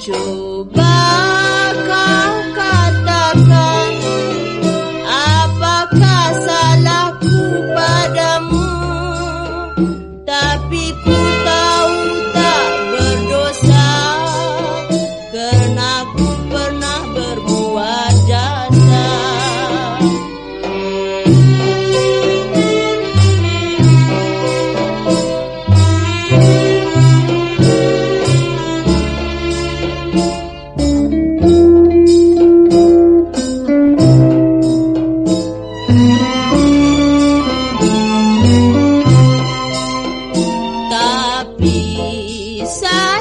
Coba kau katakan Apakah salahku padamu? Tapi ku tahu tak berdosa Karena ku inside.